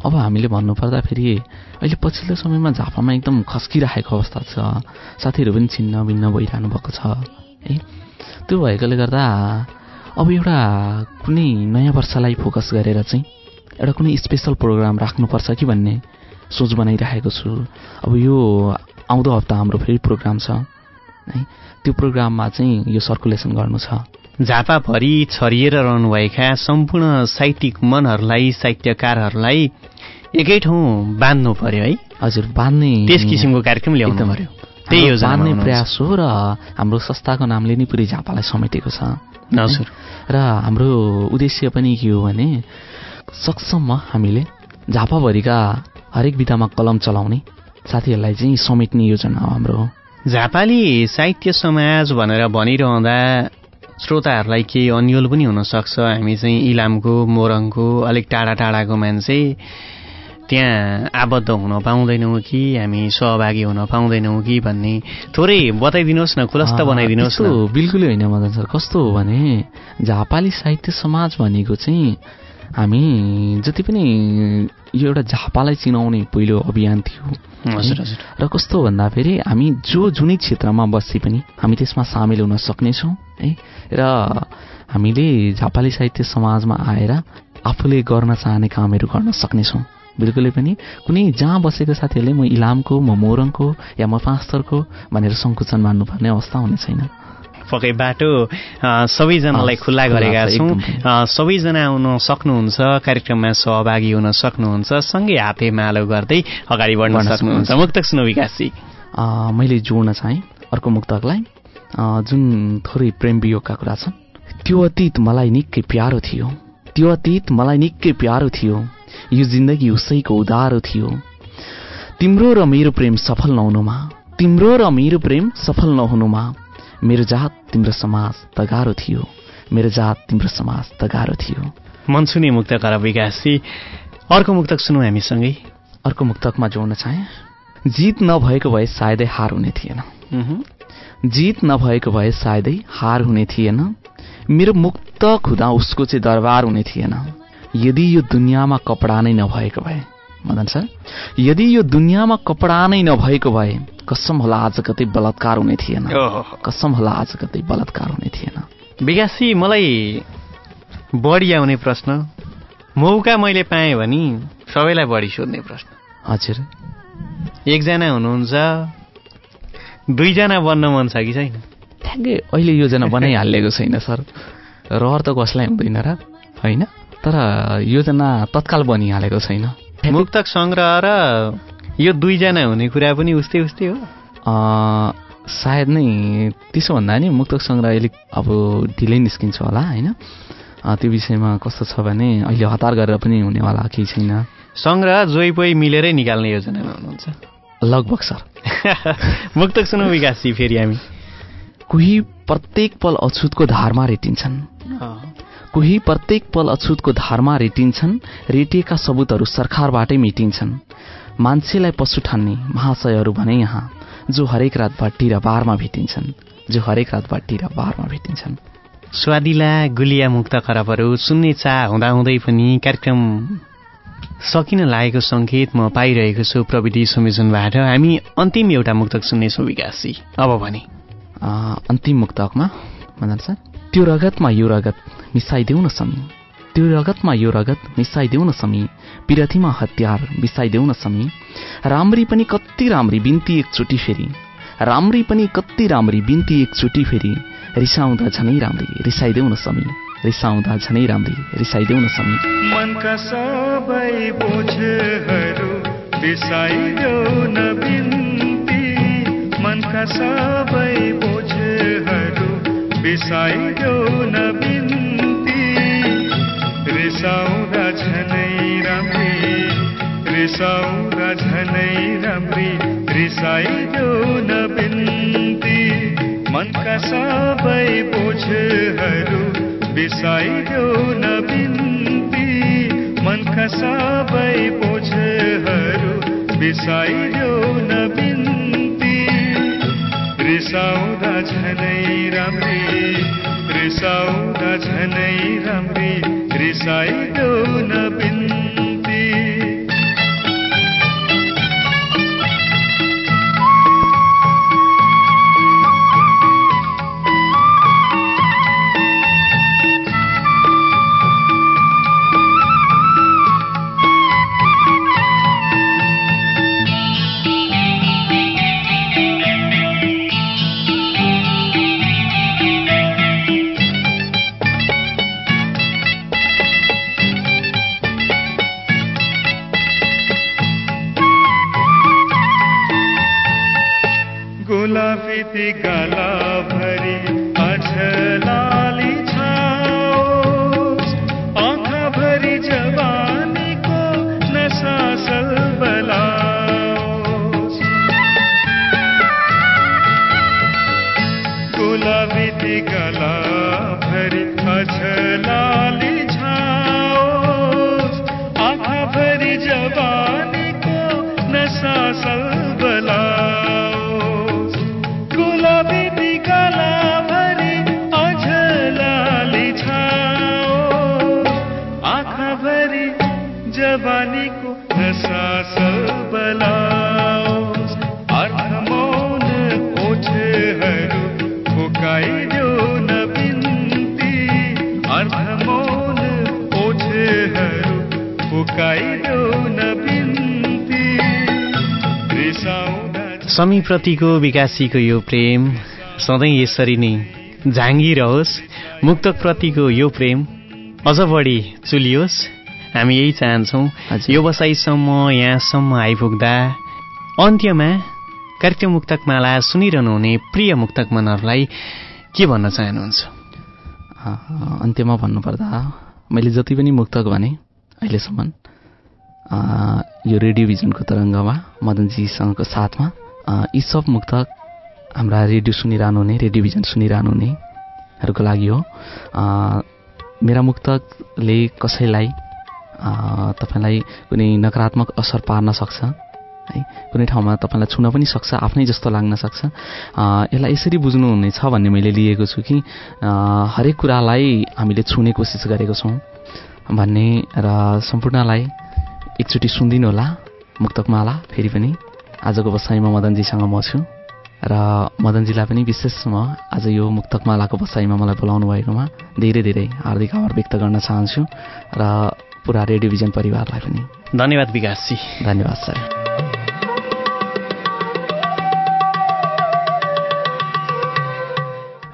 अब हामीले भन्नुपर्दाखेरि अहिले पछिल्लो समयमा झापामा एकदम खस्किराखेको अवस्था छ। साथीहरू पनि छिन्न भिन्न भइरहनु भएको छ। है त्यो भएकोले गर्दा अब एउटा कुनै नयाँ वर्षलाई फोकस गरेर चाहिँ एउटा कुनै स्पेसल प्रोग्राम राख्नुपर्छ कि भन्ने सोच बनाइराखेको छु। अब यो आउँदो हप्ता हाम्रो फेरि प्रोग्राम छ। है त्यो प्रोग्राममा चाहिँ यो सर्कुलेसन गर्नु छ। झापाभरि छरिएर रहनुभएका सम्पूर्ण साहित्यिक मनहरूलाई साहित्यकारहरूलाई एकै ठाउँ बाँध्नु पर्यो है। हजुर बाँध्ने त्यस किसिमको कार्यक्रम ल्याउनु। पर्यो। त्यही योजना बाँध्ने। प्रयास हो र हाम्रो संस्थाको नामले नै पुरै झापालाई समेटेको छ। हजुर र हाम्रो उद्देश्य पनि के हो भने सक्षममा हामीले झापाभरिका हरेक विधामा कलम चलाउने साथीहरूलाई चाहिँ समेट्ने योजना हो हाम्रो। झापाली साहित्य समाज भनेर भनिरहँदा श्रोताहरूलाई केही अन्यल पनि हुनसक्छ। हामी चाहिँ इलामको मोरङको अलिक टाढा टाढाको मान्छे। त्यहाँ आबद्ध हुन पाउँदैनौँ कि? हामी सहभागी हुन पाउँदैनौँ कि भन्ने थोरै बताइदिनुहोस् न खुलस्त बनाइदिनुहोस् बिल्कुलै होइन मदन सर। कस्तो हो भने झापाली साहित्य समाज भनेको चाहिँ हामी जति पनि यो एउटा झापालाई चिनाउने पहिलो अभियान थियो। हजुर हजुर। र कस्तो भन्दाखेरि हामी जो जुनै क्षेत्रमा बसे पनि हामी त्यसमा सामेल हुन सक्नेछौँ है? र हामीले झापाली साहित्य समाजमा आएर आफूले गर्न चाहने कामहरू गर्न सक्नेछौँ। बिल्कुलै पनि कुनै जहाँ बसेको साथीहरूले म इलामको म मोरङको या म पाँचथरको भनेर सङ्कुचन मान्नुपर्ने अवस्था हुने छैन। पक्कै बाटो सबैजनालाई खुल्ला गरेका छ, सबैजना आउन सक्नुहुन्छ कार्यक्रममा सहभागी हुन सक्नुहुन्छ सँगै हाते मालो गर्दै अगाडि बढ्न सक्नुहुन्छ। मुक्तक सुनौ विकासजी। मैले जोड्न चाहेँ अर्को मुक्तकलाई। जुन थोरै प्रेम वियोगका कुरा छन् त्यो अतीत मलाई निकै प्यारो थियो। त्यो अतीत मलाई निकै प्यारो थियो। यो जिन्दगी उसैको उधारो थियो। तिम्रो र मेरो प्रेम सफल नहुनुमा तिम्रो र मेरो प्रेम सफल नहुनुमा मेरो जात तिम्रो समाज तगारो थियो। मेरो जात तिम्रो समाज तगारो थियो। मन छुने मुक्तक र विकासजी अर्को मुक्तक सुनौ हामीसँगै। अर्को मुक्तकमा जोड्न चाहेँ जित नभएको भए सायदै हार हुने थिएन। जित नभएको भए सायदै हार हुने थिएन। मेरो मुक्त खुदा उसको चाहिँ दरबार हुने थिएन। यदि यो दुनियाँमा कपडा नै नभएको भए मदन सर यदि यो दुनियाँमा कपडा नै नभएको भए कसम होला आज कतै बलात्कार हुने थिएन। कसम होला आज कतै बलात्कार हुने थिएन। विकासजी मलाई बढी आउने प्रश्न। मौका मैले पाएँ भने सबैलाई बढी सोध्ने प्रश्न। हजुर। एकजना हुनुहुन्छ दुईजना बन्न मन छ कि छैन? ठ्याक्कै अहिले योजना बनाइहालिएको छैन सर। रहर त कसलाई हुँदैन र? होइन? तर योजना तत्काल बनिहालेको छैन। मुक्तक सङ्ग्रह र यो दुईजना हुने कुरा पनि उस्तै उस्तै हो। सायद नै त्यसो भन्दा नि मुक्तक सङ्ग्रह अलिक अब ढिलै निस्किन्छ होला होइन? त्यो विषयमा कस्तो छ भने अहिले हतार गरेर पनि हुनेवाला केही छैन। सङ्ग्रह जोइ पोइ मिलेरै निकाल्ने योजनामा हुनुहुन्छ लगभग सर। मुक्तक सुनौ विकासजी फेरि हामी। कोही प्रत्येक पल अछुतको धारमा रेटिन्छन्। कोही प्रत्येक पल अछुतको धारमा रेटिन्छन् रेटिएका सबुतहरू सरकारबाटै मेटिन्छन्। मान्छेलाई पशु ठान्ने महाशयहरू भने यहाँ जो हरेक रात भट्टी र बारमा भेटिन्छन् जो हरेक रात भट्टी र बारमा भेटिन्छन्। स्वादिला गुलिया मुक्त खराबहरू सुन्ने चाह हुँदाहुँदै पनि कार्यक्रम सकिन लागेको सङ्केत म पाइरहेको छु प्रविधि संयोजनबाट हामी अन्तिम एउटा मुक्तक सुन्नेछौँ विकासजी। अब भने। अन्तिम मुक्तकमा सर त्यो रगतमा यो रगत। मिसाइदेऊ न समी। त्यो रगतमा यो रगत मिसाइदेऊ न समी। पिरथीमा हतियार बिसाइदेऊ न समी। राम्री पनि कति राम्री बिन्ती एकचोटि फेरि। राम्री पनि कति राम्री बिन्ती एकचोटि फेरि। रिसाउँदा झनै राम्री रिसाइदेऊ न समी। रिसाउँदा झनै राम्री रिसाइदेऊ न समी। मनका सबै बोझहरू न बिन्ती। मनका सबै न बिन्ती। रिसाउँदा झनै राम्री रिसाउँदा झनै राम्री रिसाइदेऊ न बिन्ती। मनका सबै बोझहरू बिसाइदेऊ न बिन्ती। मनका सबै बोझहरू बिसाइदेऊ न बिन्ती। रिसाउँदा झनै राम्री रिसाउँदा झनै राम्री रिसाइदेऊ न समीप्रतिको विकासीको यो प्रेम सधैँ यसरी नै झाँगिरहोस् मुक्तकप्रतिको यो प्रेम अझ बढी चुलियोस् हामी यही चाहन्छौँ। यो बसाइसम्म यहाँसम्म आइपुग्दा अन्त्यमा कार्यक्रम मुक्तकमाला सुनिरहनु हुने प्रिय मुक्तक मनहरूलाई के भन्न चाहनुहुन्छ अन्त्यमा भन्नुपर्दा मैले जति पनि मुक्तक भने अहिलेसम्म यो रेडियो भिजनको तरङ्गमा मदनजीसँगको साथमा यी सब मुक्तक हाम्रा रेडियो सुनिरहनु हुने रेडियो भिजन सुनिरहनु हुनेहरूको लागि हो। मेरा मुक्तकले कसैलाई तपाईँलाई कुनै नकारात्मक असर पार्न सक्छ है? कुनै ठाउँमा तपाईँलाई छुन पनि सक्छ आफ्नै जस्तो लाग्न सक्छ। यसलाई यसरी बुझ्नुहुनेछ भन्ने मैले लिएको छु कि हरेक कुरालाई हामीले छुने कोसिस गरेको छौँ भन्ने र सम्पूर्णलाई एकचोटि सुनिदिनु होला मुक्तकमाला फेरि पनि। आजको बसाइमा मदनजीसँग म छु। र मदनजीलाई पनि विशेष म आज यो मुक्तकमालाको बसाइमा मलाई बोलाउनु भएकोमा धेरै धेरै हार्दिक आभार व्यक्त गर्न चाहन्छु। र पुरा रेडियो भिजन परिवारलाई पनि। धन्यवाद विकासजी धन्यवाद सर।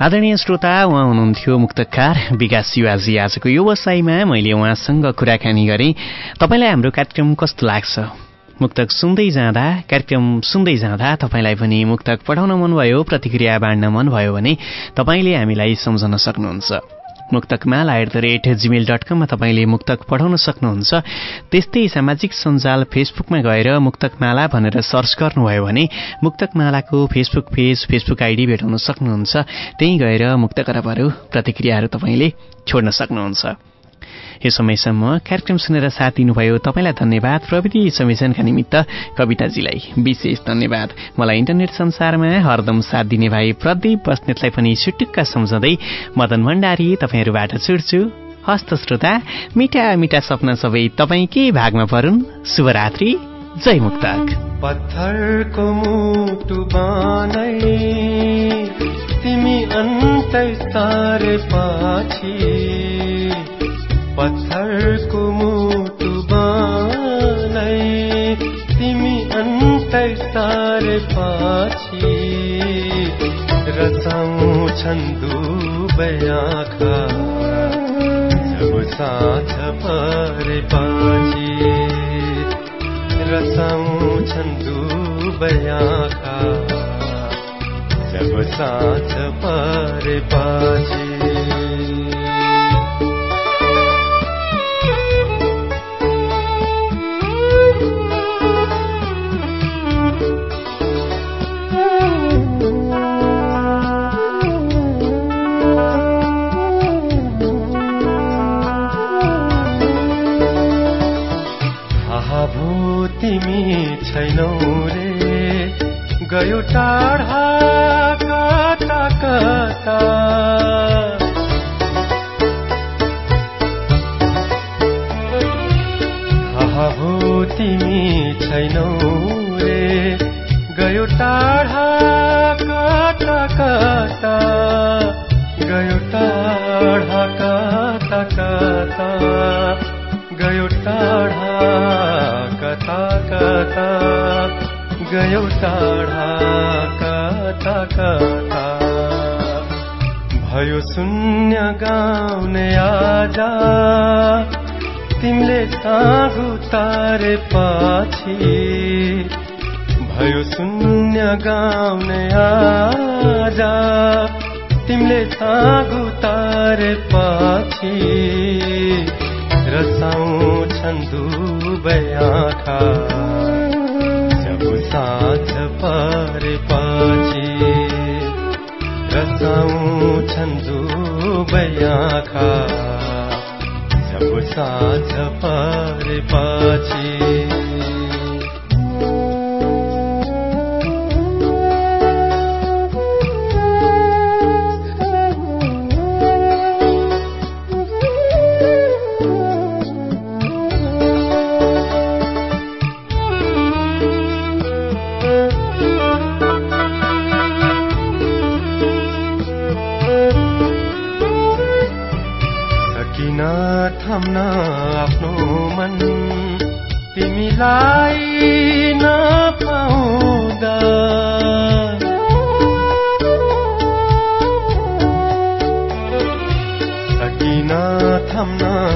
आदरणीय श्रोता उहाँ हुनुहुन्थ्यो मुक्तकार विकास शिवाजी आजको यो वसाइमा मैले उहाँसँग कुराकानी गरेँ। तपाईँलाई हाम्रो कार्यक्रम कस्तो लाग्छ? मुक्तक सुन्दै जाँदा कार्यक्रम सुन्दै जाँदा तपाईँलाई पनि मुक्तक पठाउन मनभयो प्रतिक्रिया बाँड्न मनभयो भने तपाईँले हामीलाई सम्झन सक्नुहुन्छ। Muktakmala at the rate gmail dot कममा तपाईँले मुक्तक पठाउन सक्नुहुन्छ। त्यस्तै सामाजिक सञ्जाल फेसबुकमा गएर मुक्तकमाला भनेर सर्च गर्नुभयो भने मुक्तकमालाको फेसबुक पेज फेसबुक आइडी भेटाउन सक्नुहुन्छ। त्यहीँ गएर मुक्तकरबहरू प्रतिक्रियाहरू तपाईँले छोड्न सक्नुहुन्छ। यो समयसम्म कार्यक्रम सुनेर साथ दिनुभयो तपाईँलाई धन्यवाद प्रविधि संयोजनका निमित्त कविताजीलाई। विशेष धन्यवाद। मलाई इन्टरनेट संसारमा हरदम साथ दिने भाइ प्रदीप बस्नेतलाई पनि सुटुक्क सम्झँदै मदन भण्डारी तपाईँहरूबाट छुट्छु। हस्त श्रोता मिठा मिठा सपना सबै तपाईँकै भागमा परुन् शुभरात्रि। जय मुक्तक। पत्थरको मुटु बानै तिमी अन्तै पछि पत्थरको मुटु बनाइ तिमी अन्तै सारे पछि रसाउँछन् दुबै आँखा जब साँझ परेपछि रसाउँछन् दुबै आँखा जब साँझ परेपछि थाहा गयो गयो टाढा कता कता। भयो शून्य गाउने आजा। तिमीले सागु तारे पछि। भयो शून्य गाउने आजा। तिमीले सागु तारे पछि। रसाउँछन् दुबै आँखा। साथ पार पाचे रसाउँछन् जुबयाखा सब साथ पार सा थम्न आफ्नो